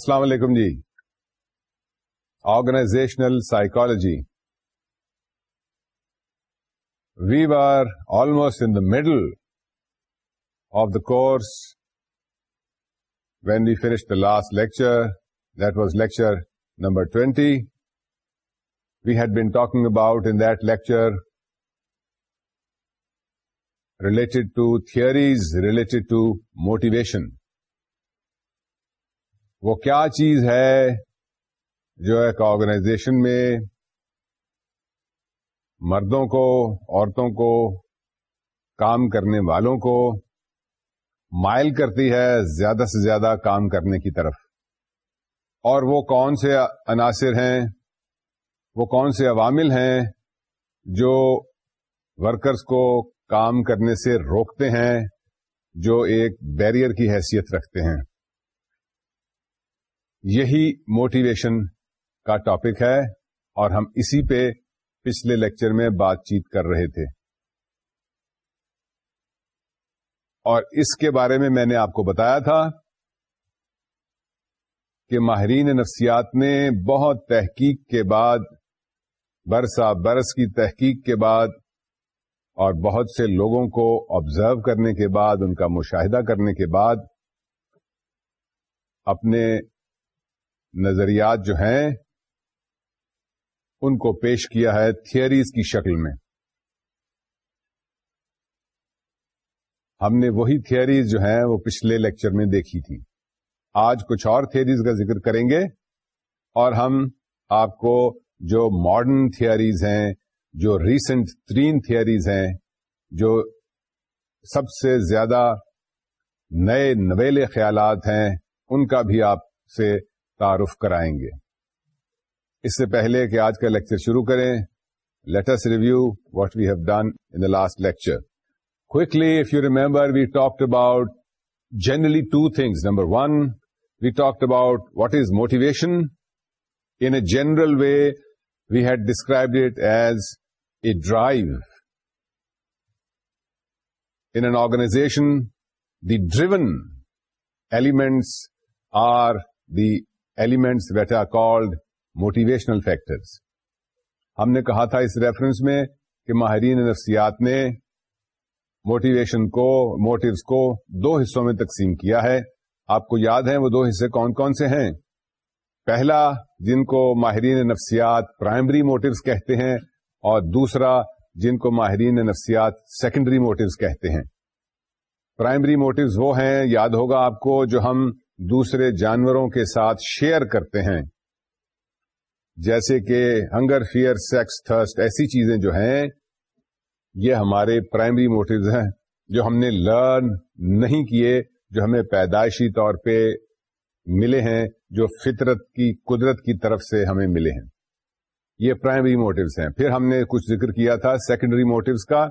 السلام علیکم جی organisational psychology we are almost in the middle of the course when we finish the last lecture that was lecture number twenty we had been talking about in that lecture related to theories related to motivation وہ کیا چیز ہے جو ایک organization میں مردوں کو عورتوں کو کام کرنے والوں کو مائل کرتی ہے زیادہ سے زیادہ کام کرنے کی طرف اور وہ کون سے عناصر ہیں وہ کون سے عوامل ہیں جو ورکرز کو کام کرنے سے روکتے ہیں جو ایک بیریئر کی حیثیت رکھتے ہیں یہی موٹیویشن کا ٹاپک ہے اور ہم اسی پہ پچھلے لیکچر میں بات چیت کر رہے تھے اور اس کے بارے میں میں نے آپ کو بتایا تھا کہ ماہرین نفسیات نے بہت تحقیق کے بعد برسا برس کی تحقیق کے بعد اور بہت سے لوگوں کو آبزرو کرنے کے بعد ان کا مشاہدہ کرنے کے بعد اپنے نظریات جو ہیں ان کو پیش کیا ہے تھیئریز کی شکل میں ہم نے وہی تھیئریز جو ہیں وہ پچھلے لیکچر میں دیکھی تھی آج کچھ اور تھیئریز کا ذکر کریں گے اور ہم آپ کو جو ماڈرن تھیئریز ہیں جو ریسنٹ ترین تھیئریز ہیں جو سب سے زیادہ نئے نویلے خیالات ہیں ان کا بھی آپ سے تعارف کرائیں گے اس سے پہلے کہ آج کا لیکچر شروع کریں let's review what we have done in last lecture کلی if you remember we talk about generally two things number one we talk about what is motivation in a general way we had described it as a drive in an organization the driven elements are the elements what are called motivational factor ہم نے کہا تھا اس reference میں کہ ماہرین نفسیات نے motivation کو موٹوس کو دو حصوں میں تقسیم کیا ہے آپ کو یاد ہے وہ دو حصے کون کون سے ہیں پہلا جن کو ماہرین نفسیات پرائمری موٹوس کہتے ہیں اور دوسرا جن کو ماہرین نفسیات سیکنڈری موٹیوز کہتے ہیں پرائمری موٹیوز وہ ہیں یاد ہوگا آپ کو جو ہم دوسرے جانوروں کے ساتھ شیئر کرتے ہیں جیسے کہ ہنگر فیئر سیکس تھرسٹ ایسی چیزیں جو ہیں یہ ہمارے پرائمری موٹوز ہیں جو ہم نے لرن نہیں کیے جو ہمیں پیدائشی طور پہ ملے ہیں جو فطرت کی قدرت کی طرف سے ہمیں ملے ہیں یہ پرائمری موٹیوز ہیں پھر ہم نے کچھ ذکر کیا تھا سیکنڈری موٹیوز کا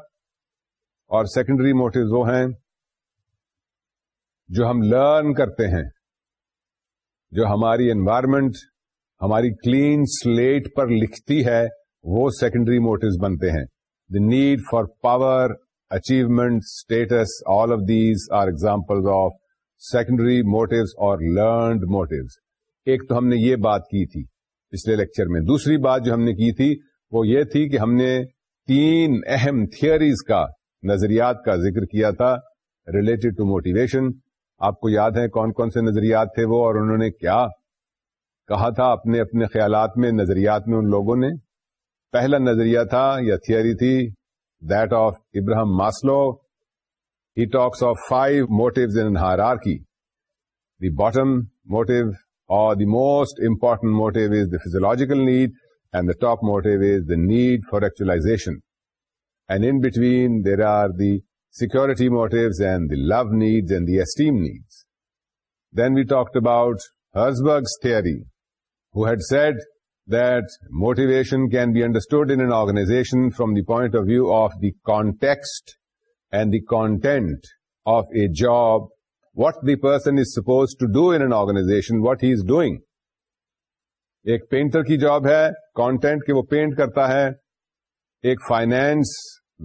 اور سیکنڈری موٹیوز وہ ہیں جو ہم لرن کرتے ہیں جو ہماری انوائرمنٹ ہماری کلین سلیٹ پر لکھتی ہے وہ سیکنڈری موٹوز بنتے ہیں the need for power achievement status all of these are example of secondary motives اور لرنڈ موٹوز ایک تو ہم نے یہ بات کی تھی پچھلے لیکچر میں دوسری بات جو ہم نے کی تھی وہ یہ تھی کہ ہم نے تین اہم تھھیوریز کا نظریات کا ذکر کیا تھا ریلیٹڈ ٹو موٹیویشن آپ کو یاد ہے کون کون سے نظریات تھے وہ اور انہوں نے کیا کہا تھا اپنے اپنے خیالات میں نظریات میں ان لوگوں نے پہلا نظریہ تھا یا تھیئری تھی that of Abraham Maslow he talks of five motive hierarchy the bottom motive اور the most important motive is the physiological need and the top motive is the need for actualisation and in between there are the security motives and the love needs and the esteem needs. Then we talked about Herzberg's theory, who had said that motivation can be understood in an organization from the point of view of the context and the content of a job, what the person is supposed to do in an organization, what he is doing. ایک painter کی job ہے content کہ وہ paint کرتا ہے ایک finance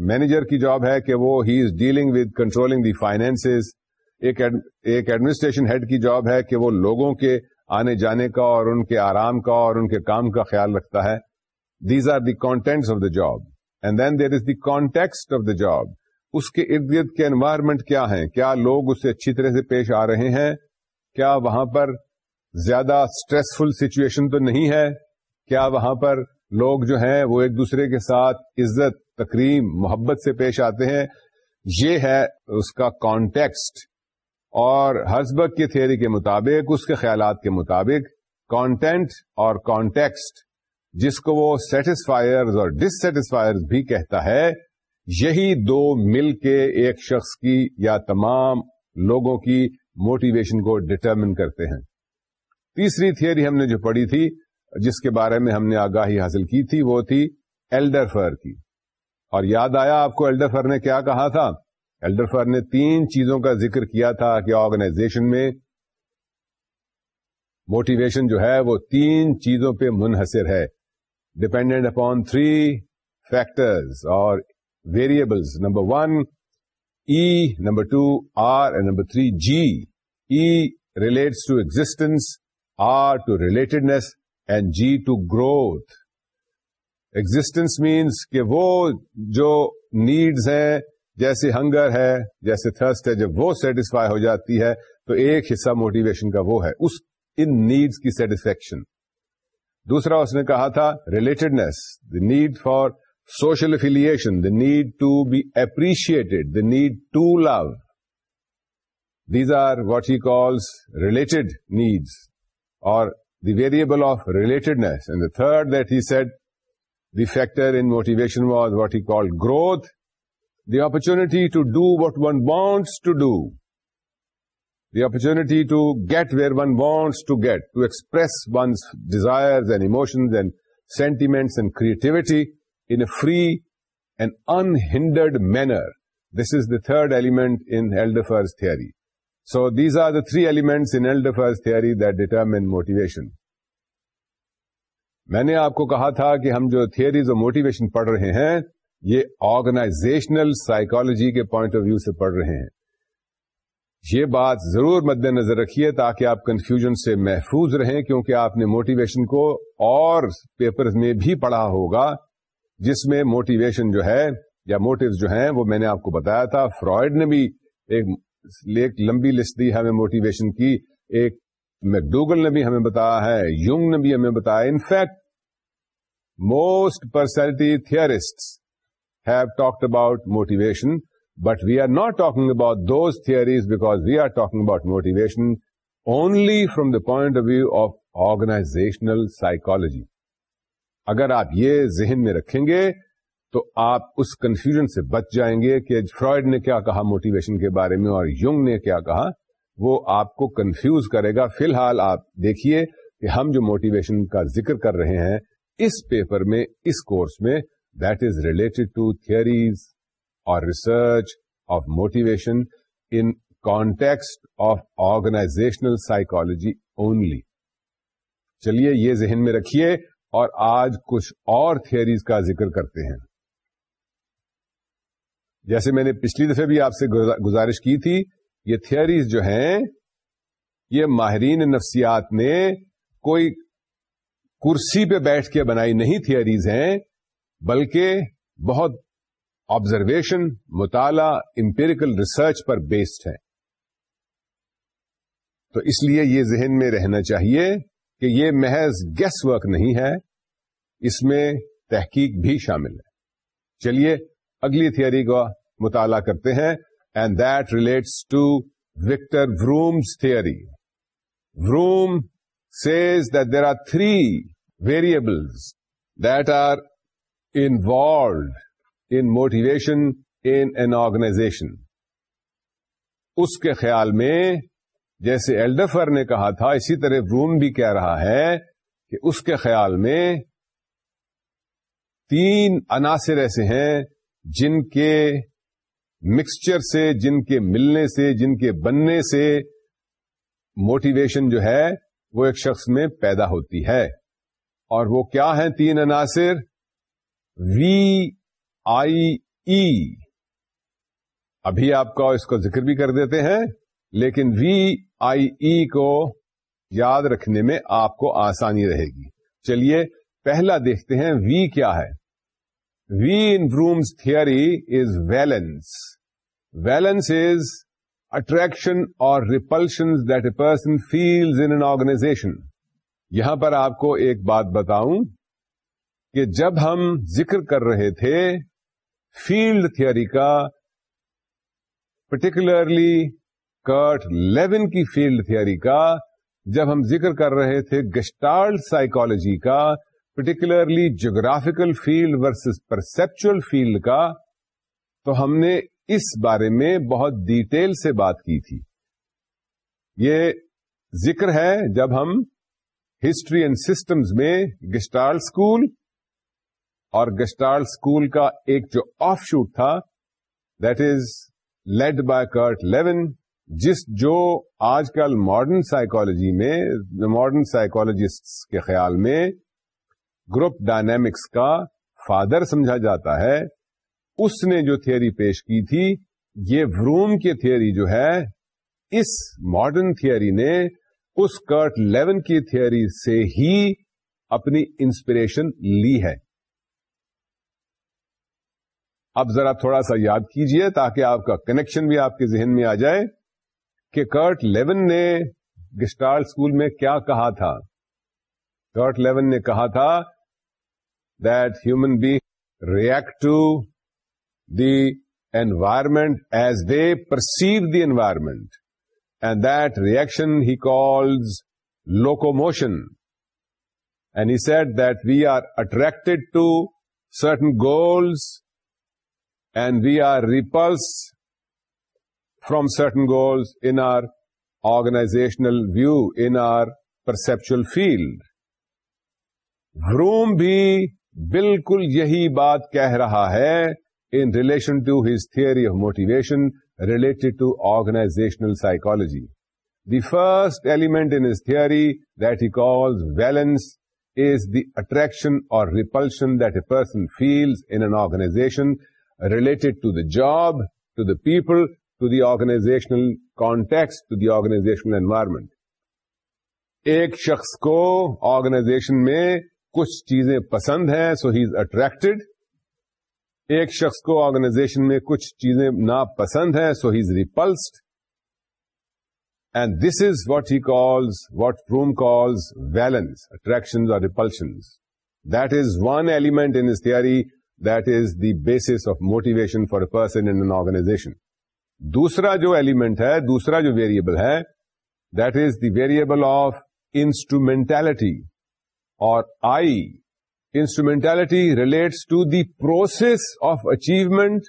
manager کی job ہے کہ وہ he is dealing with controlling the finance ایک ایڈمنسٹریشن ہیڈ کی جاب ہے کہ وہ لوگوں کے آنے جانے کا اور ان کے آرام کا اور ان کے کام کا خیال رکھتا ہے these are the contents of the job and then there is the context of the job اس کے ارد گرد کے انوائرمنٹ کیا ہیں کیا لوگ اسے اچھی طرح سے پیش آ رہے ہیں کیا وہاں پر زیادہ اسٹریسفل سچویشن تو نہیں ہے کیا وہاں پر لوگ جو ہیں وہ ایک دوسرے کے ساتھ عزت تکریم محبت سے پیش آتے ہیں یہ ہے اس کا کانٹیکسٹ اور ہزبگ کی تھیوری کے مطابق اس کے خیالات کے مطابق کانٹینٹ اور کانٹیکسٹ جس کو وہ سیٹسفائرز اور ڈس سیٹسفائرز بھی کہتا ہے یہی دو مل کے ایک شخص کی یا تمام لوگوں کی موٹیویشن کو ڈٹرمن کرتے ہیں تیسری تھیوری ہم نے جو پڑھی تھی جس کے بارے میں ہم نے آگاہی حاصل کی تھی وہ تھی ایلڈر فر کی اور یاد آیا آپ کو ایلڈر فر نے کیا کہا تھا ایلڈر فر نے تین چیزوں کا ذکر کیا تھا کہ آرگنائزیشن میں موٹیویشن جو ہے وہ تین چیزوں پہ منحصر ہے ڈپینڈنٹ اپون تھری فیکٹرز اور variables number one E e، number two R and number three G E relates to existence R to relatedness and G to growth existence means کہ وہ جو نیڈز ہیں جیسے ہنگر ہے جیسے thirst ہے جب وہ سیٹسفائی ہو جاتی ہے تو ایک حصہ موٹیویشن کا وہ ہے اس ان نیڈس کی سیٹسفیکشن دوسرا اس نے کہا تھا relatedness the need for social affiliation the need to be appreciated the need to love these are what he calls related needs اور the variable of relatedness and the third that he set The factor in motivation was what he called growth, the opportunity to do what one wants to do, the opportunity to get where one wants to get, to express one's desires and emotions and sentiments and creativity in a free and unhindered manner. This is the third element in Elderfer's theory. So these are the three elements in Elderfer's theory that determine motivation. میں نے آپ کو کہا تھا کہ ہم جو theories اور موٹیویشن پڑھ رہے ہیں یہ آرگنائزیشنل سائیکالوجی کے پوائنٹ آف ویو سے پڑھ رہے ہیں یہ بات ضرور مد نظر رکھیے تاکہ آپ کنفیوژن سے محفوظ رہیں کیونکہ آپ نے موٹیویشن کو اور پیپر میں بھی پڑھا ہوگا جس میں موٹیویشن جو ہے یا موٹیوز جو ہیں وہ میں نے آپ کو بتایا تھا فرائڈ نے بھی ایک لمبی لسٹ دی ہمیں موٹیویشن کی ایک میکڈوگل نے بھی ہمیں بتایا ہے یونگ نے بھی ہمیں بتایا in fact most personality theorists have talked about motivation but we are not talking about those تھھی because we are talking about motivation only from the point of view of organisational psychology اگر آپ یہ ذہن میں رکھیں گے تو آپ اس کنفیوژن سے بچ جائیں گے کہ فرائڈ نے کیا کہا موٹیویشن کے بارے میں اور یونگ نے کیا کہا وہ آپ کو کنفیوز کرے گا فی الحال آپ دیکھیے کہ ہم جو موٹیویشن کا ذکر کر رہے ہیں اس پیپر میں اس کورس میں that is related to theories اور research of motivation in context of organisational psychology only چلیے یہ ذہن میں رکھیے اور آج کچھ اور تھھیوریز کا ذکر کرتے ہیں جیسے میں نے پچھلی دفعہ بھی آپ سے گزارش کی تھی یہ تھیئریز جو ہیں یہ ماہرین نفسیات نے کوئی کرسی پہ بیٹھ کے بنائی نہیں تھیئریز ہیں بلکہ بہت آبزرویشن مطالعہ امپیریکل ریسرچ پر بیسڈ ہے تو اس لیے یہ ذہن میں رہنا چاہیے کہ یہ محض گیس ورک نہیں ہے اس میں تحقیق بھی شامل ہے چلیے اگلی تھیئری کا مطالعہ کرتے ہیں and that relates to Victor theory. Vroom says says that there are three variables that are involved in motivation in organization اس کے خیال میں جیسے ایلڈفر نے کہا تھا اسی طرح روم بھی کہہ رہا ہے کہ اس کے خیال میں تین عناصر ایسے ہیں جن کے مکسچر سے جن کے ملنے سے جن کے بننے سے موٹیویشن جو ہے وہ ایک شخص میں پیدا ہوتی ہے اور وہ کیا ہیں تین عناصر وی آئی ای ابھی آپ کا اس کو ذکر بھی کر دیتے ہیں لیکن وی آئی ای کو یاد رکھنے میں آپ کو آسانی رہے گی چلیے پہلا دیکھتے ہیں وی کیا ہے V in Vroom's theory is valence valence is attraction اور repulsion that a person feels in organisation یہاں پر آپ کو ایک بات بتاؤں کہ جب ہم ذکر کر رہے تھے فیلڈ تھیوری کا پرٹیکولرلی کرٹ لیون کی فیلڈ تھیوری کا جب ہم ذکر کر رہے تھے گسٹارڈ سائیکالوجی کا particularly geographical field versus perceptual field کا تو ہم نے اس بارے میں بہت ڈیٹیل سے بات کی تھی یہ ذکر ہے جب ہم ہسٹری اینڈ سسٹمز میں گسٹال اسکول اور گسٹال اسکول کا ایک جو آف شوٹ تھا that is led by Kurt Lewin جس جو آج کل ماڈرن سائیکالوجی میں ماڈرن سائیکولوجیسٹ کے خیال میں گروپ ڈائنامکس کا فادر سمجھا جاتا ہے اس نے جو تھیوری پیش کی تھی یہ وروم کی تھیوری جو ہے اس ماڈرن تھیوری نے اس کرٹ لیون کی تھیوری سے ہی اپنی انسپریشن لی ہے اب ذرا تھوڑا سا یاد کیجئے تاکہ آپ کا کنیکشن بھی آپ کے ذہن میں آ جائے کہ کرٹ لیون نے گسٹال اسکول میں کیا کہا تھا کرٹ لیون نے کہا تھا that human beings react to the environment as they perceive the environment and that reaction he calls locomotion and he said that we are attract to certain goals and we are repulse from certain goals in our organizational view in our perceptual field Vroom بھی بالکل یہی بات کہہ رہا ہے N relation to his theory of motivation related to organizational psychology the first element in his the that he calls valence is the attraction اور repulsion that a person feels in in organization related to the job to the people to the organizational contact to the organizational environment ایک شخص کو organization میں کچھ چیزیں پسند ہیں سو he is attracted ایک شخص کو آرگنائزیشن میں کچھ چیزیں نا پسند so he is repulsed and this is what he calls what Vroom calls valence attraction اور repulsions that is one element in theory that is the base of motivation for a person in an دوسرا جو element ہے دوسرا جو variable ہے that is the variable of instrumentality اور I instrumentality relates to the process of achievement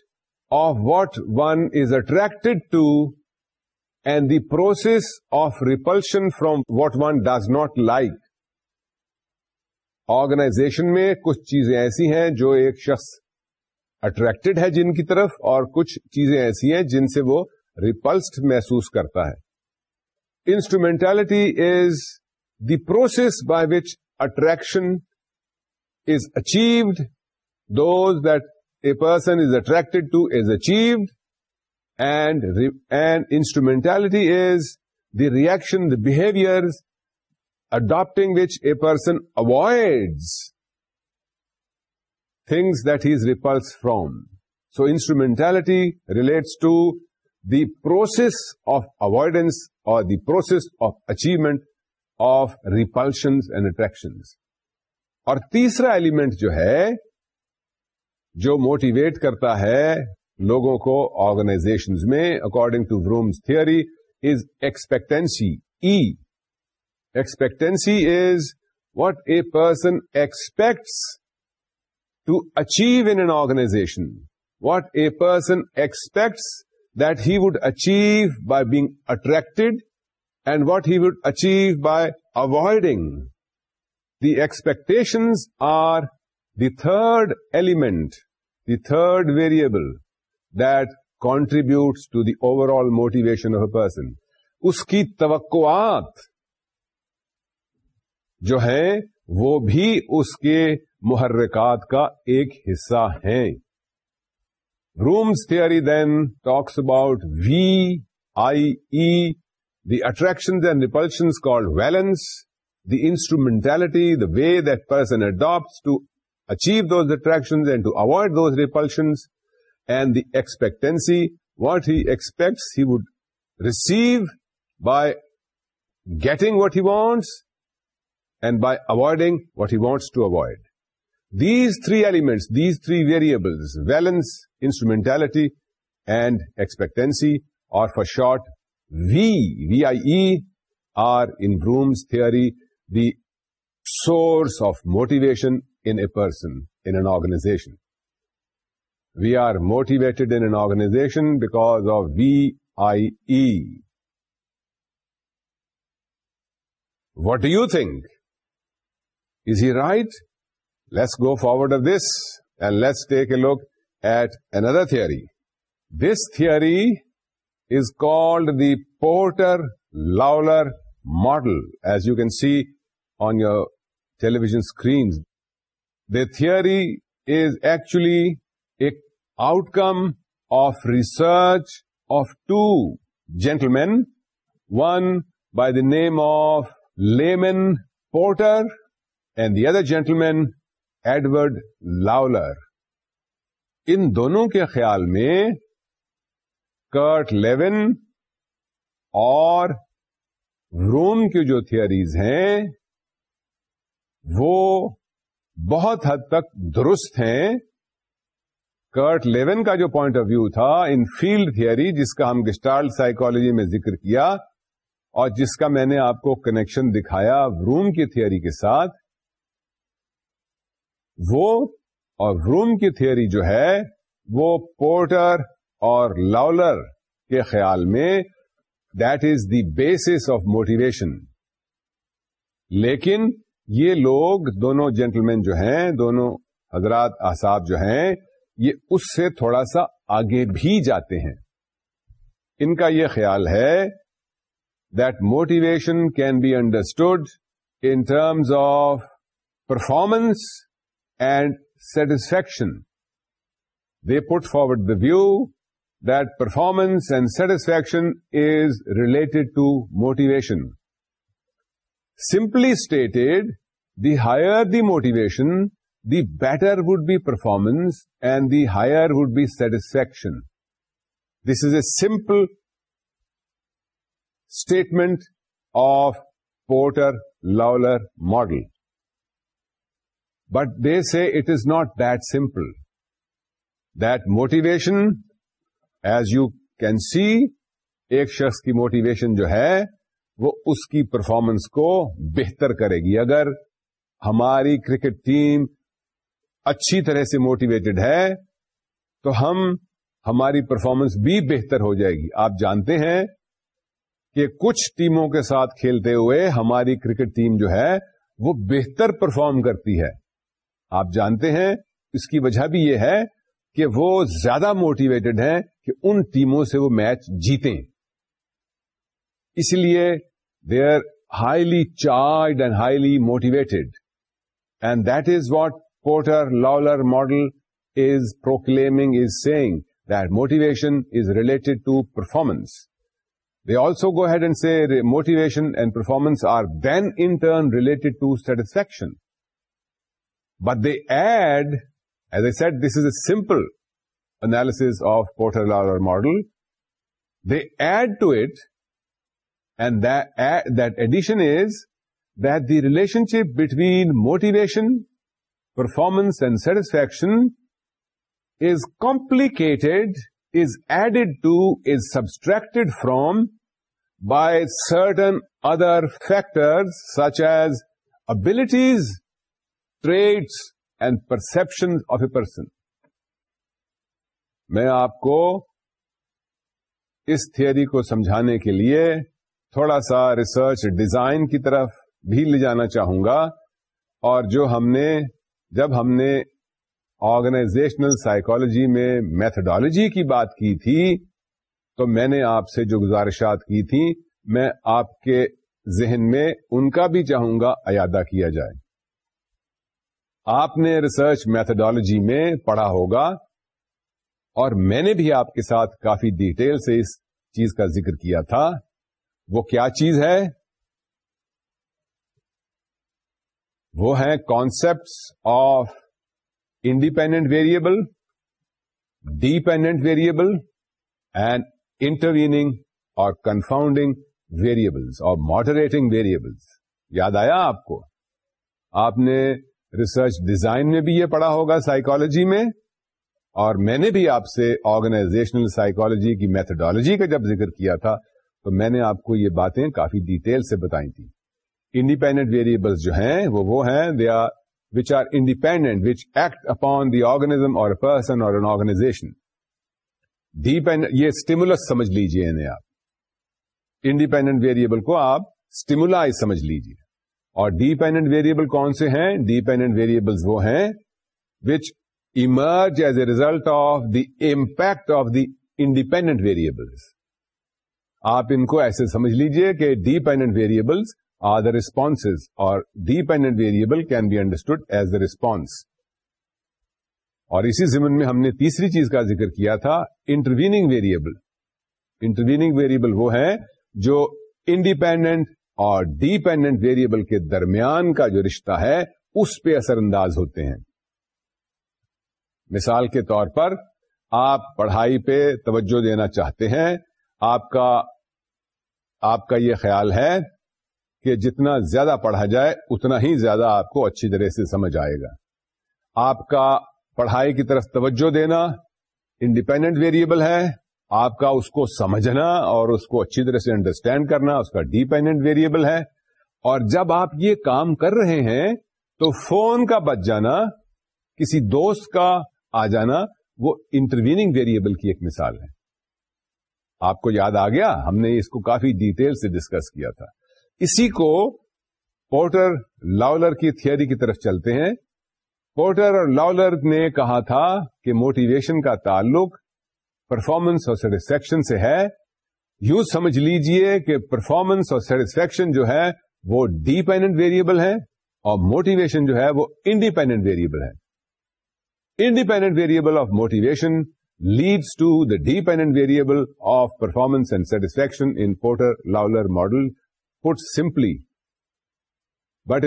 of what one is attracted to and the process of repulsion from what one does not like organization میں کچھ چیزیں ایسی ہیں جو ایک شخص attracted ہے جن کی طرف اور کچھ چیزیں ایسی ہیں جن سے وہ ریپلسڈ محسوس کرتا ہے instrumentality is the process by which attraction is achieved, those that a person is attracted to is achieved, and instrumentality is the reaction, the behaviors adopting which a person avoids things that he is repulsed from. So instrumentality relates to the process of avoidance or the process of achievement of repulsions and attractions. اور تیسرا element جو ہے جو motivate کرتا ہے لوگوں کو organization میں according to Vroom's theory is expectancy E expectancy is what a person expects to achieve in organization what a person expects that he would achieve by being attracted and what he would achieve by avoiding the or the third element the third third variable that to the overall motivation of a person اس کی توقعات جو ہیں وہ بھی اس کے محرکات کا ایک حصہ ہیں Vroom's theory then talks about V I E the attraction and repulsions call valence the instrumentality, the way that person adopts to achieve those attractions and to avoid those repulsions, and the expectancy, what he expects he would receive by getting what he wants and by avoiding what he wants to avoid. These three elements, these three variables, valence, instrumentality, and expectancy, or for short, VIE, are in Broom's theory the source of motivation in a person, in an organization. We are motivated in an organization because of VIE. What do you think? Is he right? Let's go forward of this and let's take a look at another theory. This theory is called the Porter-Lawler model. As you can see on your television screen دھیری is actually a outcome of research of two gentlemen one by the name of Lyman Porter and the other gentleman Edward Lawler ان دونوں کے خیال میں Kurt Lewin اور روم کی جو تھیئ ہیں وہ بہت حد تک درست ہیں کرٹ لیون کا جو پوائنٹ آف ویو تھا ان فیلڈ تھیئری جس کا ہم گسٹال سائیکالوجی میں ذکر کیا اور جس کا میں نے آپ کو کنیکشن دکھایا روم کی تھیوری کے ساتھ وہ اور روم کی تھیوری جو ہے وہ پورٹر اور لاولر کے خیال میں that is the base of motivation لیکن یہ لوگ دونوں جینٹل جو ہیں دونوں حضرات احساب جو ہیں یہ اس سے تھوڑا سا آگے بھی جاتے ہیں ان کا یہ خیال ہے that motivation can be understood in terms of performance and satisfaction they put forward the view that performance and satisfaction is related to motivation simply stated the higher the motivation the better would be performance and the higher would be satisfaction this is a simple statement of Porter Lawler model but they say it is not that simple that motivation as you can see ایک شخص کی motivation جو ہے وہ اس کی performance کو بہتر کرے گی اگر ہماری کرکٹ ٹیم اچھی طرح سے موٹیویٹڈ ہے تو ہم ہماری پرفارمنس بھی بہتر ہو جائے گی آپ جانتے ہیں کہ کچھ ٹیموں کے ساتھ کھیلتے ہوئے ہماری کرکٹ ٹیم جو ہے وہ بہتر پرفارم کرتی ہے آپ جانتے ہیں اس کی وجہ بھی یہ ہے کہ وہ زیادہ موٹیویٹڈ ہیں کہ ان ٹیموں سے وہ میچ جیتے اس لیے they are highly charged and highly motivated and that is what Porter Lawler model is proclaiming is saying that motivation is related to performance they also go ahead and see motivation and performance are then in turn related to satisfaction but they add as a set this is a simple analysis of Porter Lawler model they add to it addition is what the relationship between motivation performance and satisfaction is complicate is added to is subtracted from by certain other factor such as abilities traits and perception of a person میں آپ کو اس theory کو سمجھانے کے لیے تھوڑا سا ریسرچ ڈیزائن کی طرف بھی لے جانا چاہوں گا اور جو ہم نے جب ہم نے آرگنائزیشنل سائیکالوجی میں میتھڈالوجی کی بات کی تھی تو میں نے آپ سے جو گزارشات کی تھی میں آپ کے ذہن میں ان کا بھی چاہوں گا ایادا کیا جائے آپ نے ریسرچ میتھڈالوجی میں پڑھا ہوگا اور میں نے بھی آپ کے ساتھ کافی ڈیٹیل سے اس چیز کا ذکر کیا تھا وہ کیا چیز ہے وہ ہے concepts of independent variable dependent variable and intervening اور confounding variables or moderating variables یاد آیا آپ کو آپ نے ریسرچ ڈیزائن میں بھی یہ پڑھا ہوگا سائیکالوجی میں اور میں نے بھی آپ سے آرگنائزیشنل سائیکولوجی کی میتھڈالوجی کا جب ذکر کیا تھا تو میں نے آپ کو یہ باتیں کافی ڈیٹیل سے بتائی تھی انڈیپینڈنٹ ویریبلس جو ہیں وہ وہ ہیں they are are which which independent act upon the organism اور پرسن اور این آرگنائزیشن یہ اسٹیمولس سمجھ انہیں آپ انڈیپینڈنٹ ویریبل کو آپ اسٹیمولا سمجھ لیجیے اور ڈیپینڈنٹ ویریبل کون سے ہیں ڈیپینڈنٹ ویریئبل وہ ہیں which emerge as a result of the impact of the independent variables آپ ان کو ایسے سمجھ لیجیے کہ ڈیپینڈنٹ ویریبل دا ریسپونس اور dependent variable can be understood as the response اور اسی میں ہم نے تیسری چیز کا ذکر کیا تھا ویریبل انٹرویننگ ویریبل وہ ہیں جو انڈیپینڈنٹ اور ڈیپینڈنٹ ویریبل کے درمیان کا جو رشتہ ہے اس پہ اثر انداز ہوتے ہیں مثال کے طور پر آپ پڑھائی پہ توجہ دینا چاہتے ہیں آپ کا آپ کا یہ خیال ہے کہ جتنا زیادہ پڑھا جائے اتنا ہی زیادہ آپ کو اچھی طرح سے سمجھ آئے گا آپ کا پڑھائی کی طرف توجہ دینا انڈیپینڈنٹ ویریبل ہے آپ کا اس کو سمجھنا اور اس کو اچھی طرح سے انڈرسٹینڈ کرنا اس کا ڈیپینڈنٹ ویریبل ہے اور جب آپ یہ کام کر رہے ہیں تو فون کا بچ جانا کسی دوست کا آ جانا وہ انٹروینگ ویریبل کی ایک مثال ہے آپ کو یاد آ گیا ہم نے اس کو کافی ڈیٹیل سے ڈسکس کیا تھا اسی کو پورٹر لاولر کی تھیوری کی طرف چلتے ہیں پورٹر اور لاولر نے کہا تھا کہ موٹیویشن کا تعلق پرفارمنس اور سیٹسفیکشن سے ہے یوں سمجھ لیجئے کہ پرفارمنس اور سیٹسفیکشن جو ہے وہ ڈیپینڈنٹ ویریبل ہے اور موٹیویشن جو ہے وہ انڈیپینڈنٹ ویریبل ہے independent variable of motivation leads to the dependent variable of performance and satisfaction in Porter-Lawler model. Put simply, but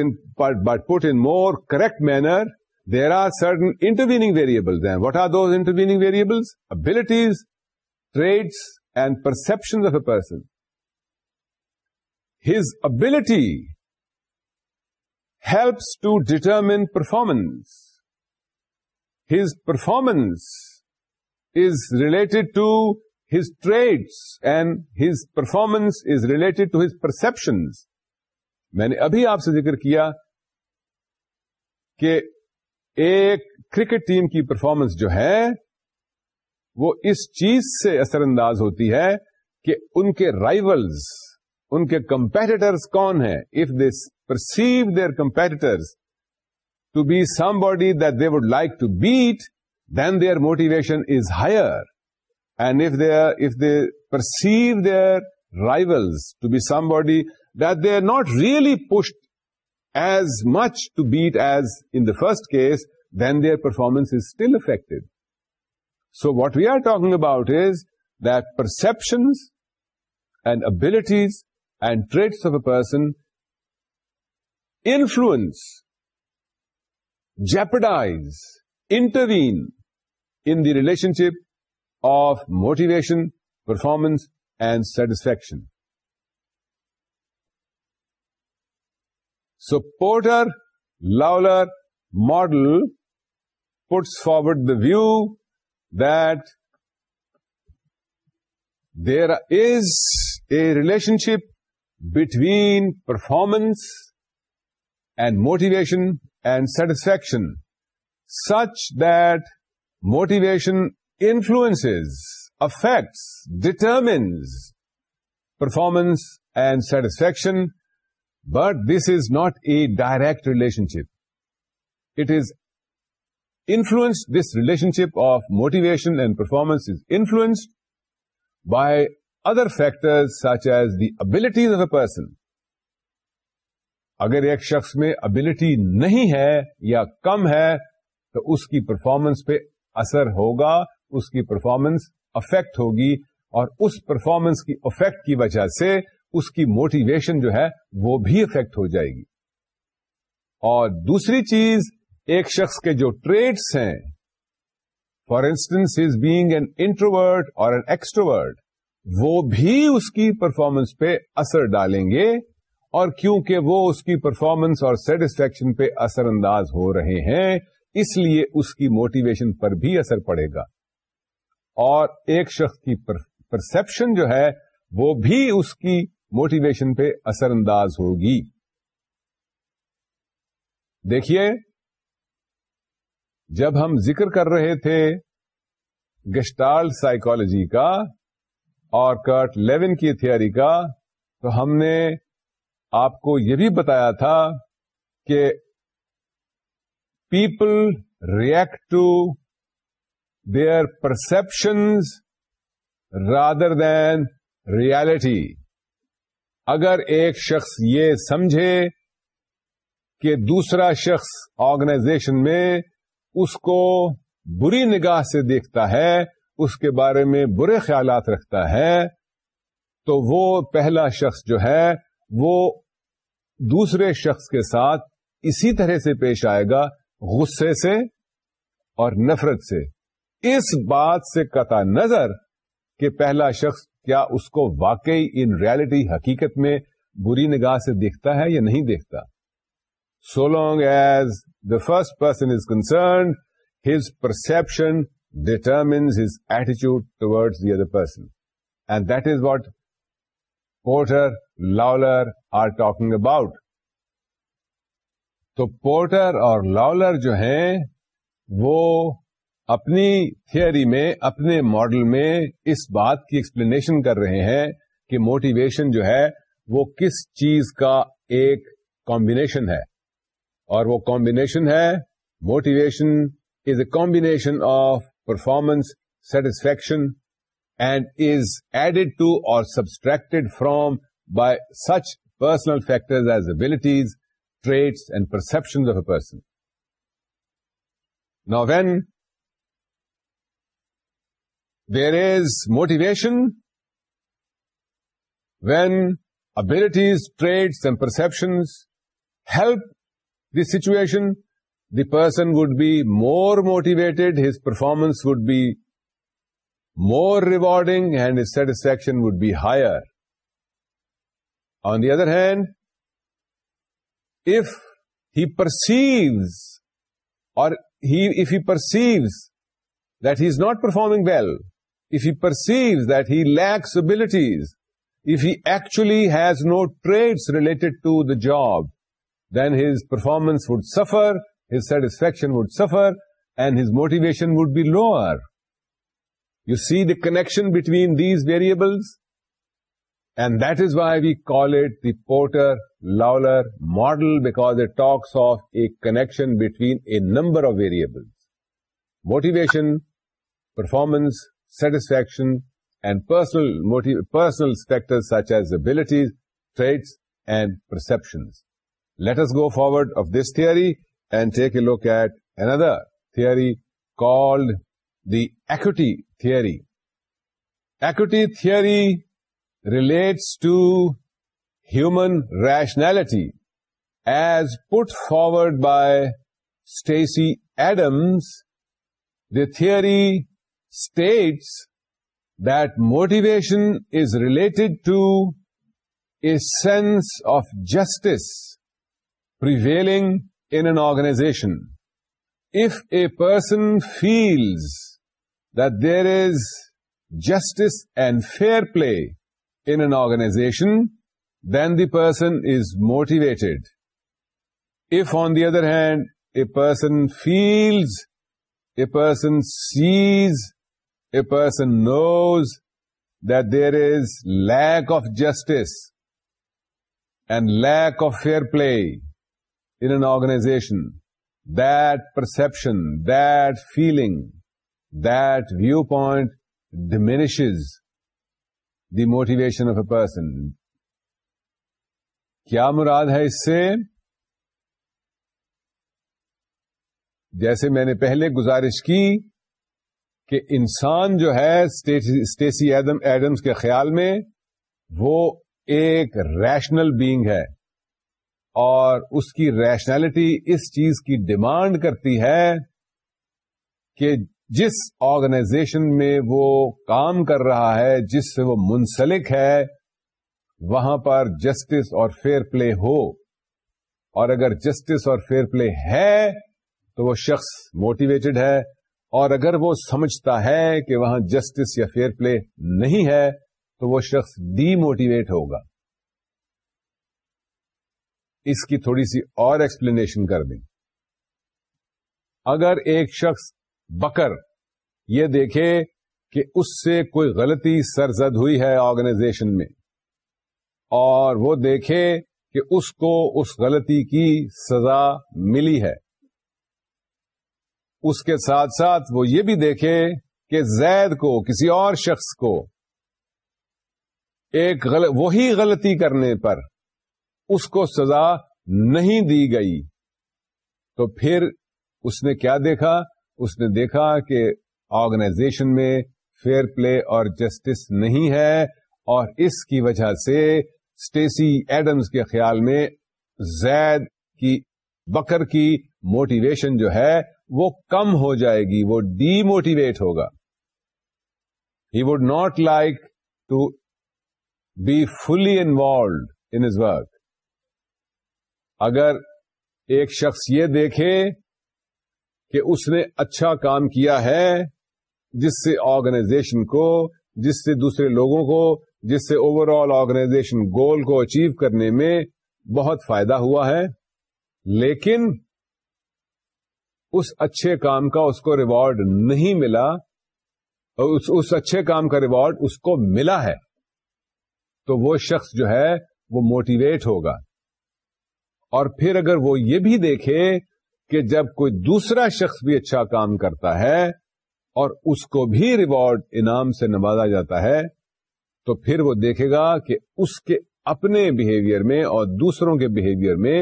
put in more correct manner, there are certain intervening variables. And what are those intervening variables? Abilities, traits, and perceptions of a person. His ability helps to determine performance. His performance related to his traits and his performance is related to his perception میں نے ابھی آپ سے ذکر کیا کہ ایک cricket team کی پرفارمنس جو ہے وہ اس چیز سے اثر انداز ہوتی ہے کہ ان کے رائولز ان کے کمپیٹر کون ہیں if they perceive their competitor to be somebody that they would like to beat then their motivation is higher. And if they perceive their rivals to be somebody that they are not really pushed as much to beat as in the first case, then their performance is still affected. So what we are talking about is that perceptions and abilities and traits of a person influence, jeopardize, intervene in the relationship of motivation, performance, and satisfaction. So Porter-Lawler model puts forward the view that there is a relationship between performance and motivation and satisfaction such that motivation influence affects determines performance and satisfaction but this is not a direct relationship it is influence this relationship of motivation and performance is influenced by other factor such as the abilities of a person اگر ایک شخص میں ability نہیں ہے یا کم ہے تو اس کی پرفارمنس پہ اثر ہوگا اس کی پرفارمنس افیکٹ ہوگی اور اس پرفارمنس کی افیکٹ کی وجہ سے اس کی موٹیویشن جو ہے وہ بھی افیکٹ ہو جائے گی اور دوسری چیز ایک شخص کے جو ٹریڈس ہیں for instance is being an introvert اور این وہ بھی اس کی پرفارمنس پہ اثر ڈالیں گے اور کیونکہ وہ اس کی پرفارمنس اور سیٹسفیکشن پہ اثر انداز ہو رہے ہیں اس لیے اس کی موٹیویشن پر بھی اثر پڑے گا اور ایک شخص کی پرسپشن جو ہے وہ بھی اس کی موٹیویشن پہ اثر انداز ہوگی دیکھیے جب ہم ذکر کر رہے تھے گسٹال سائیکالوجی کا اور کرٹ لیون کی تھیوری کا تو ہم نے آپ کو یہ بھی بتایا تھا کہ people react to their perceptions rather than reality اگر ایک شخص یہ سمجھے کہ دوسرا شخص آرگنائزیشن میں اس کو بری نگاہ سے دیکھتا ہے اس کے بارے میں برے خیالات رکھتا ہے تو وہ پہلا شخص جو ہے وہ دوسرے شخص کے ساتھ اسی طرح سے پیش آئے گا غصے سے اور نفرت سے اس بات سے قطع نظر کہ پہلا شخص کیا اس کو واقعی ان ریالٹی حقیقت میں بری نگاہ سے دیکھتا ہے یا نہیں دیکھتا so long as the first person is concerned his perception determines his ایٹیچیوڈ towards the other person and that is what Porter Lawler are talking about تو پورٹر اور لالر جو ہیں وہ اپنی تھیئری میں اپنے ماڈل میں اس بات کی ایکسپلینیشن کر رہے ہیں کہ موٹیویشن جو ہے وہ کس چیز کا ایک کمبینیشن ہے اور وہ کامبینیشن ہے motivation is a combination of performance satisfaction and is added to or subtracted from by such personal factors as abilities traits and perceptions of a person. Now, when there is motivation, when abilities, traits and perceptions help the situation, the person would be more motivated, his performance would be more rewarding, and his satisfaction would be higher. On the other hand, if he perceives if he perceives that he is not performing well, if he perceives that he lacks abilities, if he actually has no traits related to the job, then his performance would suffer, his satisfaction would suffer, and his motivation would be lower. You see the connection between these variables? And that is why we call it the Porter-Lawler model, because it talks of a connection between a number of variables: motivation, performance, satisfaction, and personal factors such as abilities, traits, and perceptions. Let us go forward of this theory and take a look at another theory called the equity theory. Equity theory relates to human rationality as put forward by Stacey Adams. The theory states that motivation is related to a sense of justice prevailing in an organization. If a person feels that there is justice and fair play in an organization, then the person is motivated. If, on the other hand, a person feels, a person sees, a person knows that there is lack of justice and lack of fair play in an organization, that perception, that feeling, that viewpoint diminishes the motivation of a person کیا مراد ہے اس سے جیسے میں نے پہلے گزارش کی کہ انسان جو ہے اسٹیسی ایڈم ایڈمس کے خیال میں وہ ایک ریشنل بینگ ہے اور اس کی ریشنلٹی اس چیز کی ڈیمانڈ کرتی ہے کہ جس آرگنائزیشن میں وہ کام کر رہا ہے جس سے وہ منسلک ہے وہاں پر جسٹس اور فیئر پلے ہو اور اگر جسٹس اور فیئر پلے ہے تو وہ شخص موٹیویٹڈ ہے اور اگر وہ سمجھتا ہے کہ وہاں جسٹس یا فیئر پلے نہیں ہے تو وہ شخص ڈی موٹیویٹ ہوگا اس کی تھوڑی سی اور ایکسپلینیشن کر دیں اگر ایک شخص بکر یہ دیکھے کہ اس سے کوئی غلطی سرزد ہوئی ہے آرگنائزیشن میں اور وہ دیکھے کہ اس کو اس غلطی کی سزا ملی ہے اس کے ساتھ ساتھ وہ یہ بھی دیکھے کہ زید کو کسی اور شخص کو ایک غل... وہی غلطی کرنے پر اس کو سزا نہیں دی گئی تو پھر اس نے کیا دیکھا اس نے دیکھا کہ آرگنائزیشن میں فیئر پلے اور جسٹس نہیں ہے اور اس کی وجہ سے اسٹیسی ایڈمز کے خیال میں زید کی بکر کی موٹیویشن جو ہے وہ کم ہو جائے گی وہ ڈی موٹیویٹ ہوگا he would not like to be fully involved in his work اگر ایک شخص یہ دیکھے کہ اس نے اچھا کام کیا ہے جس سے آرگنائزیشن کو جس سے دوسرے لوگوں کو جس سے اوور آل آرگنائزیشن گول کو اچیو کرنے میں بہت فائدہ ہوا ہے لیکن اس اچھے کام کا اس کو ریوارڈ نہیں ملا اور اچھے کام کا ریوارڈ اس کو ملا ہے تو وہ شخص جو ہے وہ موٹیویٹ ہوگا اور پھر اگر وہ یہ بھی دیکھے کہ جب کوئی دوسرا شخص بھی اچھا کام کرتا ہے اور اس کو بھی ریوارڈ انعام سے نوازا جاتا ہے تو پھر وہ دیکھے گا کہ اس کے اپنے بہیویئر میں اور دوسروں کے بہیویئر میں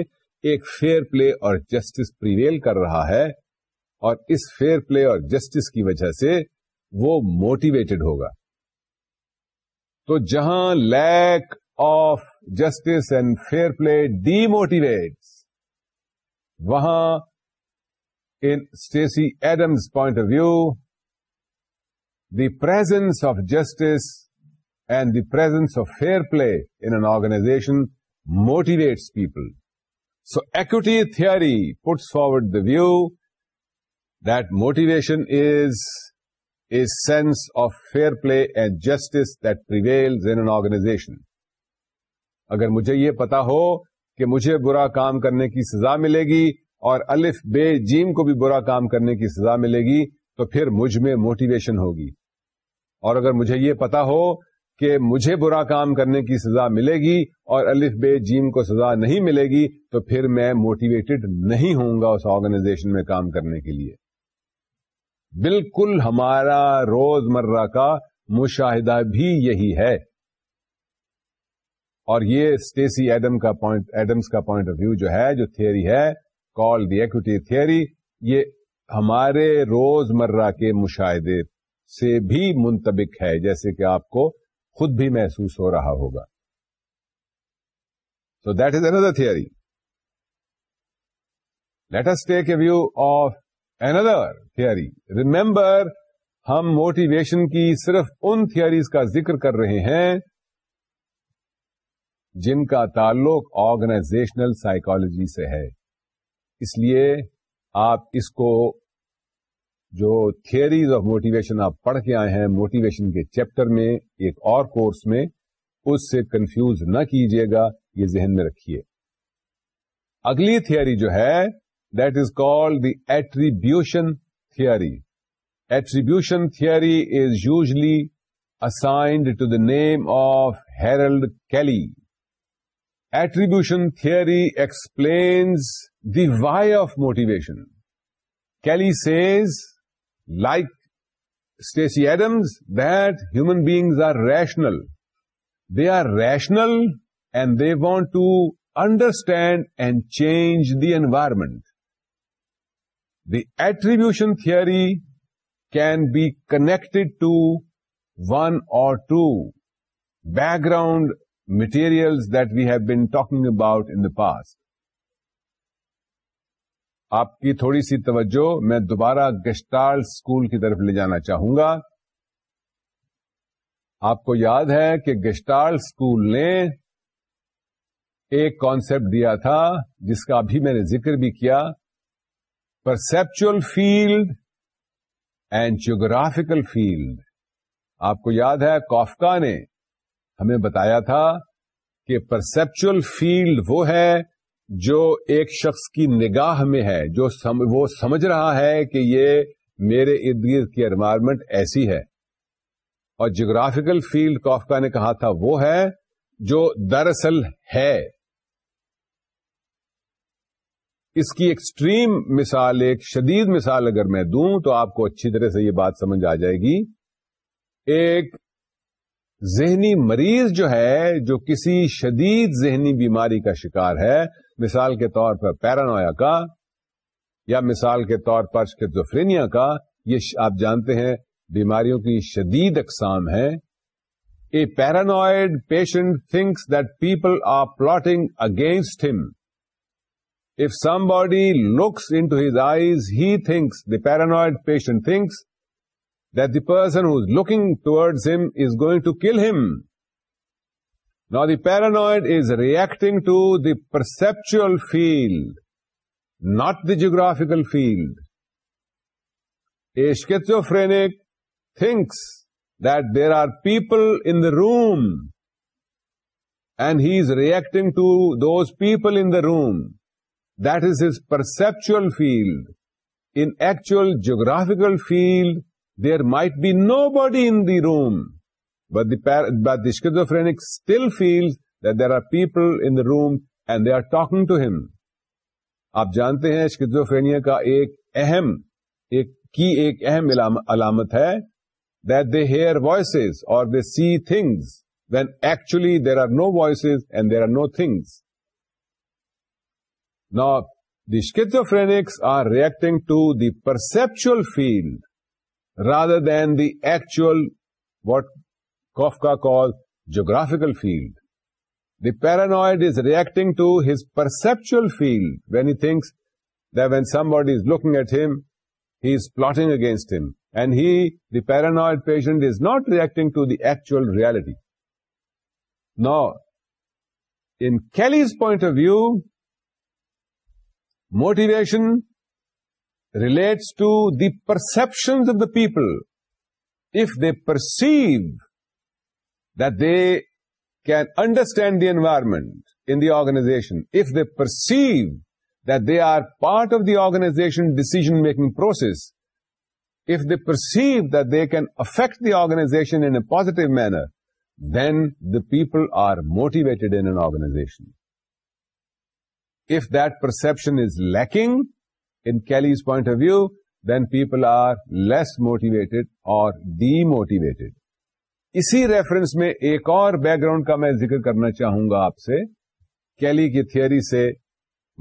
ایک فیئر پلے اور جسٹس پریویل کر رہا ہے اور اس فیئر پلے اور جسٹس کی وجہ سے وہ موٹیویٹڈ ہوگا تو جہاں lack of justice and fair play demotivate وہاں in Stacey Adams' point of view, the presence of justice and the presence of fair play in an organization motivates people. So equity theory puts forward the view that motivation is a sense of fair play and justice that prevails in an organization. اگر مجھے یہ پتا ہو کہ مجھے برا کام کرنے کی سزا ملے گی اور الف بے جیم کو بھی برا کام کرنے کی سزا ملے گی تو پھر مجھ میں موٹیویشن ہوگی اور اگر مجھے یہ پتا ہو کہ مجھے برا کام کرنے کی سزا ملے گی اور الف بے جیم کو سزا نہیں ملے گی تو پھر میں موٹیویٹڈ نہیں ہوں گا اس آرگنائزیشن میں کام کرنے کے لیے بالکل ہمارا روز مرہ کا مشاہدہ بھی یہی ہے اور یہ اسٹیسی ایڈم کا پوائنٹ ایڈمس کا پوائنٹ آف ویو جو ہے جو تھیوری ہے کال دی ایکوٹی تھیوری یہ ہمارے روز مرہ کے مشاہدے سے بھی منطبق ہے جیسے کہ آپ کو خود بھی محسوس ہو رہا ہوگا so that is under theory let us take a view of under theory remember ہم موٹیویشن کی صرف ان تھیئریز کا ذکر کر رہے ہیں جن کا تعلق آرگنائزیشنل سائیکالوجی سے ہے اس لیے آپ اس کو جو آف موٹیویشن آپ پڑھ کے آئے ہیں موٹیویشن کے چیپٹر میں ایک اور کورس میں اس سے کنفیوز نہ کیجیے گا یہ ذہن میں رکھیے اگلی تھیئری جو ہے that is called the attribution theory attribution theory is usually assigned to the name of Harold Kelley Attribution theory explains the why of motivation. Kelly says, like Stacey Adams, that human beings are rational. They are rational and they want to understand and change the environment. The attribution theory can be connected to one or two background material that we been talking about in the past آپ کی تھوڑی سی توجہ میں دوبارہ گشتال school کی طرف لے جانا چاہوں گا آپ کو یاد ہے کہ گشتال اسکول نے ایک کانسپٹ دیا تھا جس کا ابھی میں نے ذکر بھی کیا perceptual field and geographical field آپ کو یاد ہے کوفکا نے ہمیں بتایا تھا کہ پرسپچل فیلڈ وہ ہے جو ایک شخص کی نگاہ میں ہے جو سم وہ سمجھ رہا ہے کہ یہ میرے ارد گرد کی انوائرمنٹ ایسی ہے اور جغرافیکل فیلڈ کوفکا نے کہا تھا وہ ہے جو دراصل ہے اس کی ایکسٹریم مثال ایک شدید مثال اگر میں دوں تو آپ کو اچھی طرح سے یہ بات سمجھ آ جائے گی ایک ذہنی مریض جو ہے جو کسی شدید ذہنی بیماری کا شکار ہے مثال کے طور پر پیرانویا کا یا مثال کے طور پر کا یہ آپ جانتے ہیں بیماریوں کی شدید اقسام ہے a paranoid patient thinks that people are plotting against him if somebody into his eyes he thinks the paranoid patient thinks that the person who is looking towards him is going to kill him. Now the paranoid is reacting to the perceptual field, not the geographical field. A schizophrenic thinks that there are people in the room and he is reacting to those people in the room. That is his perceptual field. In actual geographical field, there might be nobody in the room but the اسکوفرینکس still feels that there are people in the room and they are talking to him آپ جانتے ہیں schizophrenia کا ایک اہم ایک کی ایک اہم علامت ہے دیٹ دے ہیئر وائسز اور they see things when actually there are no voices and there are no things نا the schizophrenics are reacting to the perceptual field rather than the actual, what Kafka calls, geographical field. The paranoid is reacting to his perceptual field when he thinks that when somebody is looking at him, he is plotting against him. And he, the paranoid patient, is not reacting to the actual reality. Now, in Kelly's point of view, motivation relates to the perceptions of the people. If they perceive that they can understand the environment in the organization, if they perceive that they are part of the organization decision-making process, if they perceive that they can affect the organization in a positive manner, then the people are motivated in an organization. If that perception is lacking, کیلیز point of view then people are less motivated اور demotivated اسی reference میں ایک اور back ground کا میں ذکر کرنا چاہوں گا آپ سے کیلی کی تھیوری سے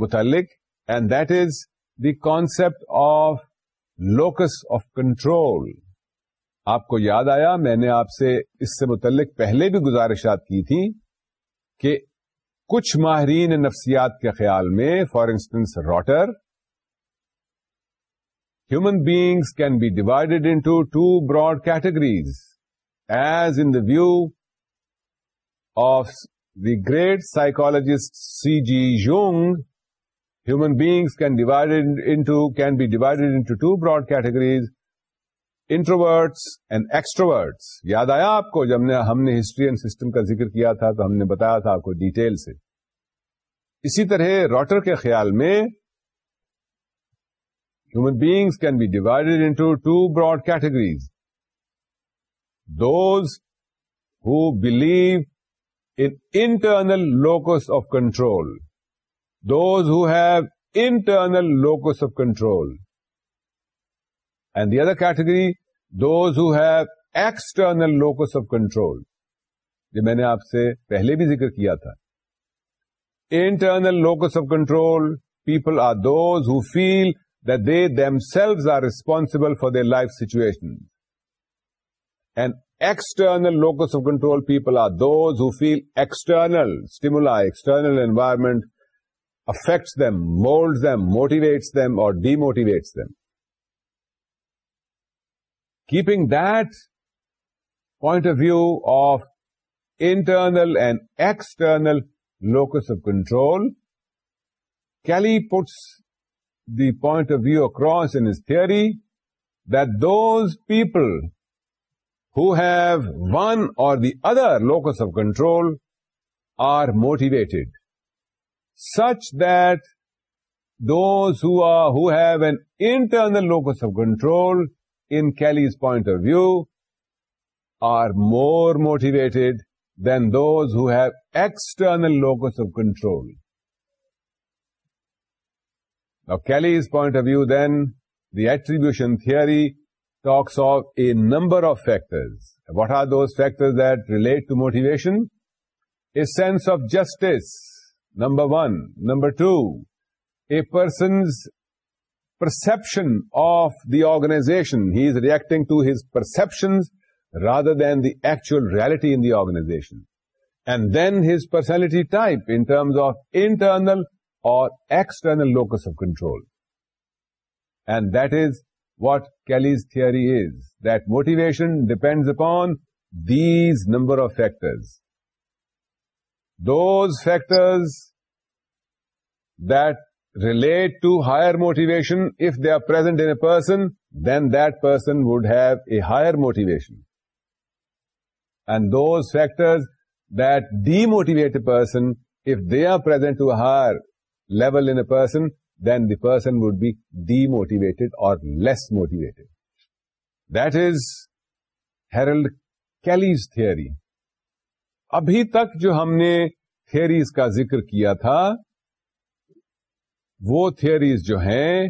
متعلق and that is the concept of locus of control آپ کو یاد آیا میں نے آپ سے اس سے متعلق پہلے بھی گزارشات کی تھی کہ کچھ ماہرین نفسیات کے خیال میں فار انسٹنس راٹر ن be divided into two broad categories as in view of the great psychologist C G Jung human beings can divided into can be divided into two broad categories introverts and extro یاد آیا آپ کو جب ہم نے history and system کا ذکر کیا تھا تو ہم نے بتایا تھا آپ کو ڈیٹیل سے اسی طرح روٹر کے خیال میں human beings can be divided into two broad categories those who believe internal locus of control those who internal locus of control and the other category those who external locus of control جو میں نے آپ سے پہلے بھی ذکر کیا تھا internal locus of control people are those who feel that they themselves are responsible for their life situation. An external locus of control people are those who feel external stimuli, external environment affects them, molds them, motivates them or demotivates them. Keeping that point of view of internal and external locus of control, Kelly puts the point of view across in his theory that those people who have one or the other locus of control are motivated such that those who have an internal locus of control, in Kelly's point of view, are more motivated than those who have external locus of control. Now, Kelly's point of view then, the attribution theory talks of a number of factors. What are those factors that relate to motivation? A sense of justice, number one. Number two, a person's perception of the organization. He is reacting to his perceptions rather than the actual reality in the organization. And then his personality type in terms of internal or external locus of control. And that is what Kelly's theory is, that motivation depends upon these number of factors. Those factors that relate to higher motivation, if they are present in a person, then that person would have a higher motivation. And those factors that demotivate a person, if they are present to a higher level in a person, then the person would be demotivated or less motivated. That is Harold Kelly's theory. ابھی تک جو ہم نے theories کا ذکر کیا تھا وہ تھیئریز جو ہیں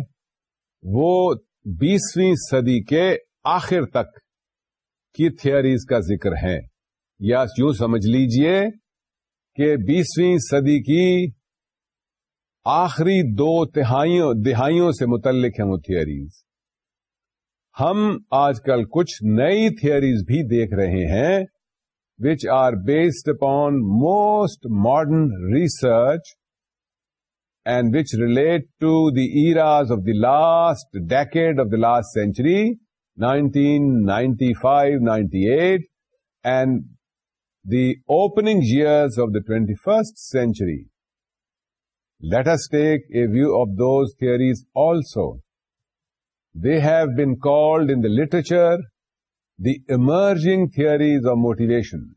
وہ بیسویں صدی کے آخر تک کی تھیئریز کا ذکر ہیں یا یوں سمجھ لیجئے کہ بیسویں صدی کی آخری دو تہائیوں دہائیوں سے متعلق ہیں وہ تھیئرز ہم آج کل کچھ نئی تھھیریز بھی دیکھ رہے ہیں which are based upon most modern research and which relate to the eras of the last decade of the last century nineteen ninety five ninety eight and the opening years of the twenty first century Let us take a view of those theories also. They have been called in the literature the emerging theories of motivation.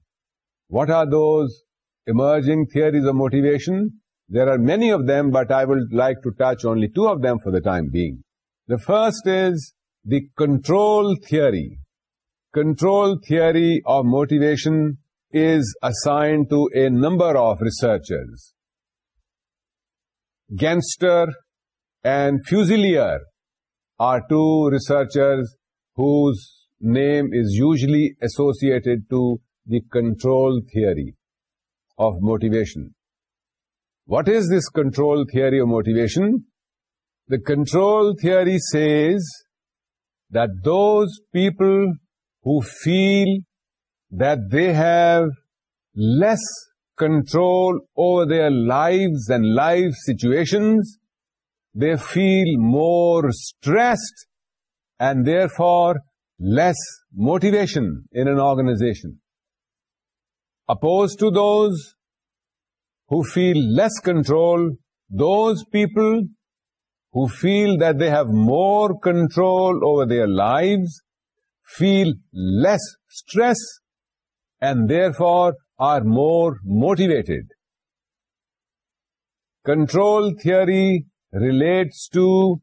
What are those emerging theories of motivation? There are many of them, but I would like to touch only two of them for the time being. The first is the control theory. Control theory of motivation is assigned to a number of researchers. Genster and Fusilier are two researchers whose name is usually associated to the control theory of motivation. What is this control theory of motivation? The control theory says that those people who feel that they have less control over their lives and life situations, they feel more stressed and therefore less motivation in an organization. Opposed to those who feel less control, those people who feel that they have more control over their lives feel less stress and therefore are more motivated. Control theory relates to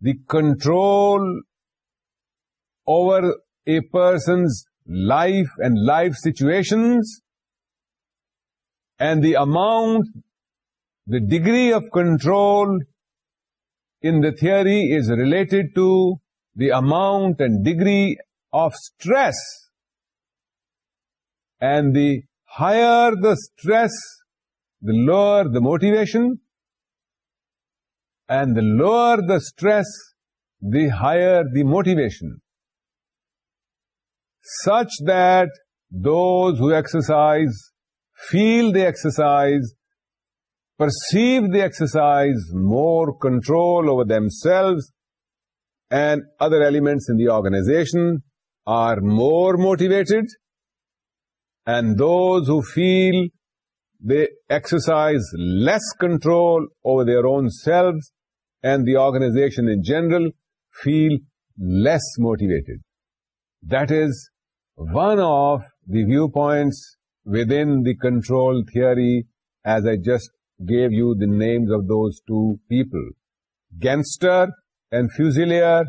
the control over a person's life and life situations, and the amount, the degree of control in the theory is related to the amount and degree of stress and the higher the stress, the lower the motivation. And the lower the stress, the higher the motivation. Such that those who exercise feel the exercise, perceive the exercise, more control over themselves and other elements in the organization, are more motivated and those who feel they exercise less control over their own selves and the organization in general feel less motivated. That is one of the viewpoints within the control theory, as I just gave you the names of those two people. Gangster and Fusilier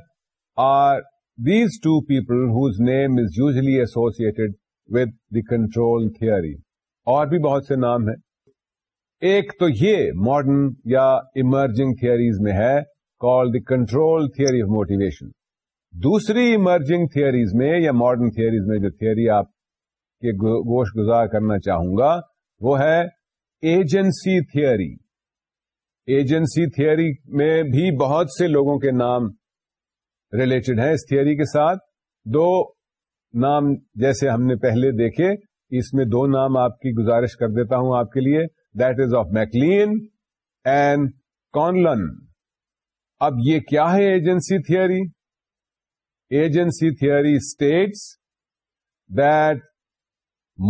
are these two people whose name is usually associated with the control theory اور بھی بہت سے نام ہیں ایک تو یہ modern یا ایمرجنگ theories میں ہے call the control of motivation دوسری emerging theories میں یا ماڈرن theories میں جو آپ کے گوش گزار کرنا چاہوں گا وہ ہے ایجنسی theory ایجنسی تھری میں بھی بہت سے لوگوں کے نام ریلیٹڈ ہیں اس تھیئری کے ساتھ دو نام جیسے ہم نے پہلے دیکھے اس میں دو نام آپ کی گزارش کر دیتا ہوں آپ کے لیے that is of McLean and Conlon اب یہ کیا ہے agency theory agency theory states that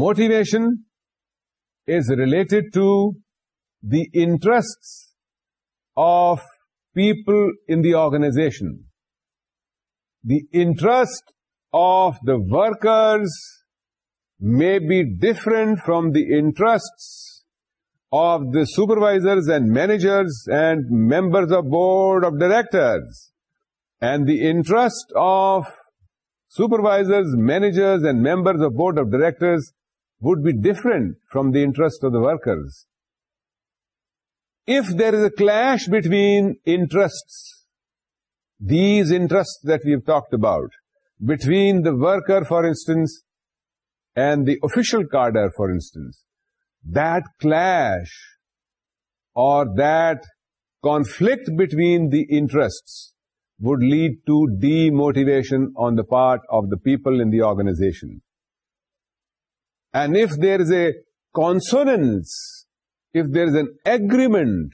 motivation is related to the interest of people in the organization the interest of the workers may be different from the interests of the supervisors and managers and members of board of directors. And the interest of supervisors, managers and members of board of directors would be different from the interest of the workers. If there is a clash between interests, these interests that we've talked about, between the worker, for instance, and the official cadre, for instance, that clash or that conflict between the interests would lead to demotivation on the part of the people in the organization. And if there is a consonance, if there is an agreement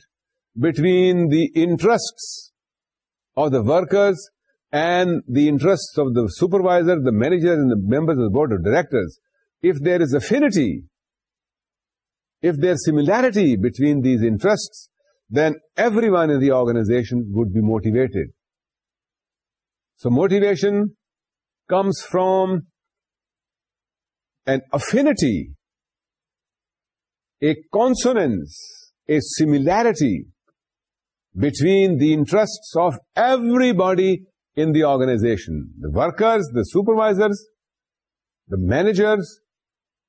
between the interests of the workers and the interests of the supervisor, the manager, and the members of the board of directors. If there is affinity, if there is similarity between these interests, then everyone in the organization would be motivated. So motivation comes from an affinity, a consonance, a similarity between the interests of everybody in the organization. The workers, the supervisors, the managers,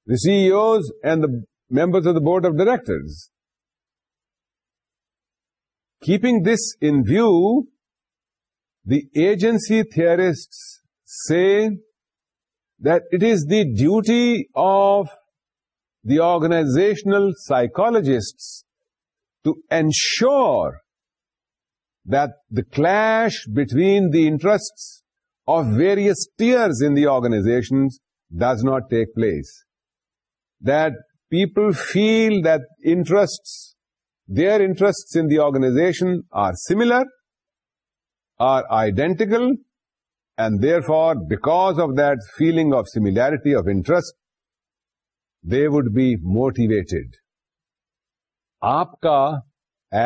the CEOs, and the members of the board of directors. Keeping this in view, the agency theorists say that it is the duty of the organizational psychologists to ensure the clash between the interest of various tier in the organization does not take place that people feel دسٹ their interest in the organization are similar or identical and therefore because of dealing of similarity of interest they would be motivated آپ کا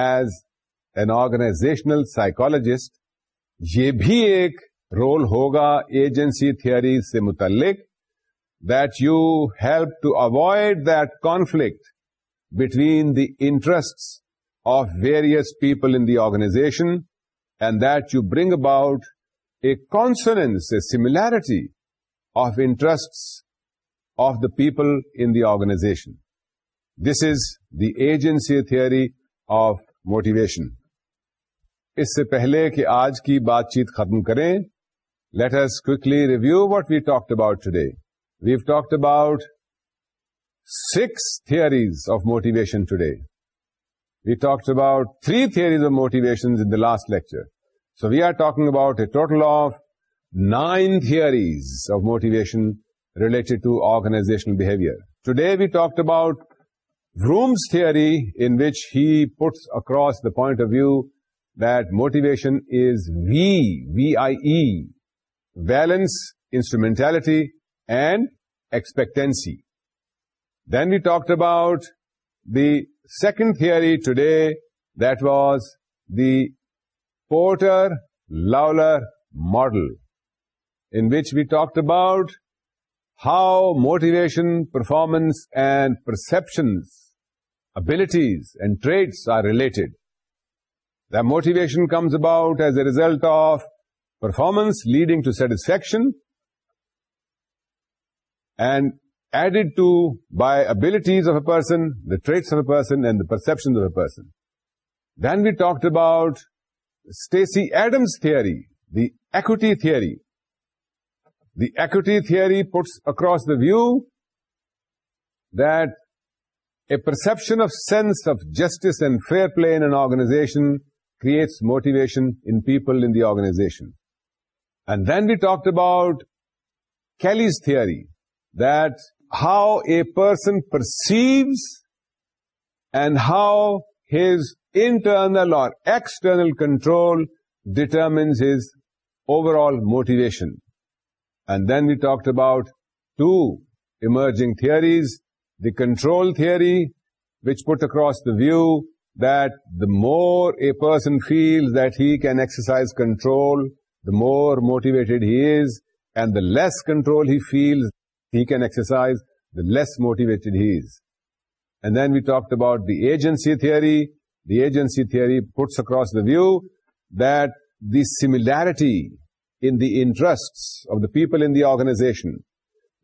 as an organizational psychologist یہ بھی ایک role ہوگا agency theory سے متعلق that you help to avoid that conflict between the interest of various people in the organization and that you bring about a consensus a similarity of interest of the people in the organization this is the agency theory of motivation اس سے پہلے کہ آج کی بات چیت ختم کریں let us quickly review what we talked about today view talk about six theories of motivation today we talk about three theories of motivation in the last lecture so we are talking about a total of nine theories of motivation related to organizational behaviour today we talk about Vroom's theory in which he puts across the point of view that motivation is VIE, valence, instrumentality, and expectancy. Then we talked about the second theory today, that was the Porter-Lawler model, in which we talked about how motivation, performance, and perceptions, abilities, and traits are related. That motivation comes about as a result of performance leading to satisfaction and added to by abilities of a person, the traits of a person and the perceptions of a person. Then we talked about Stacey Adams' theory, the equity theory. The equity theory puts across the view that a perception of sense of justice and fair play in an organization creates motivation in people in the organization. And then we talked about Kelly's theory, that how a person perceives and how his internal or external control determines his overall motivation. And then we talked about two emerging theories, the control theory, which put across the view that the more a person feels that he can exercise control, the more motivated he is, and the less control he feels he can exercise, the less motivated he is. And then we talked about the agency theory. The agency theory puts across the view that the similarity in the interests of the people in the organization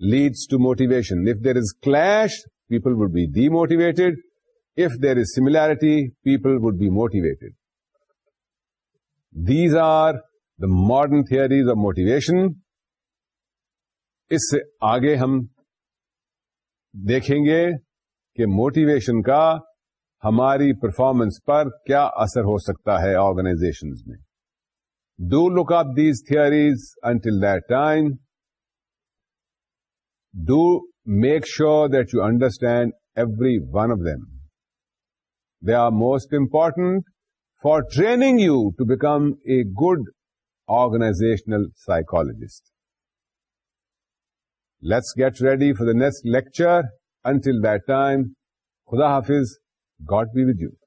leads to motivation. If there is clash, people will be demotivated. if there is similarity, people would be motivated. These are the modern theories of motivation. اس سے آگے ہم دیکھیں گے کہ motivation کا ہماری performance پر کیا اثر ہو سکتا ہے آرگنائزیشن میں do look up these theories until that time do make sure that you understand every one of them they are most important for training you to become a organizational psychologist let's get ready for the next lecture until time خدا حافظ God be with you